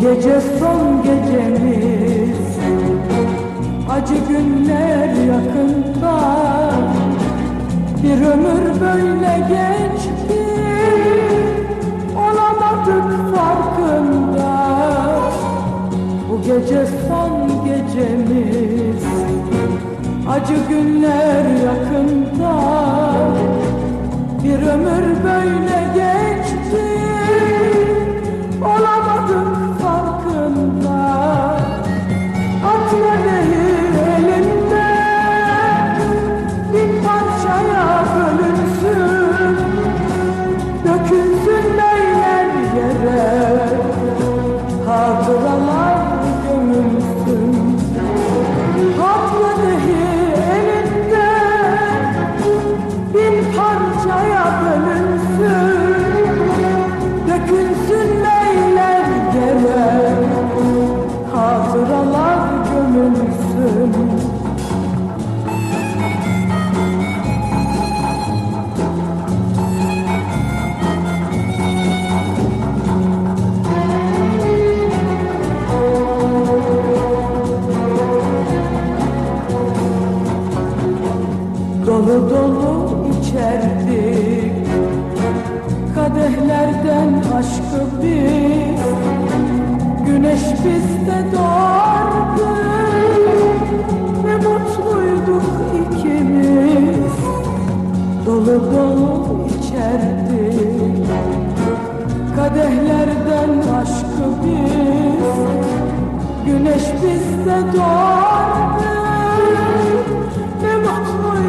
gece son gecemiz. Acı günler yakında. Bir ömür böyle geçti. Olamadık farkında. Bu gece son gecemiz. Acı günler yakında sakın Tiflis'te doğardık Ne mutluyduk ikimiz. Dolu dolu içerdik. Kadehlerden aşkı biz. Güneş bizde doğardı Ne mutluyduk